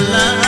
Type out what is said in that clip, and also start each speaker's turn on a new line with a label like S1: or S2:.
S1: la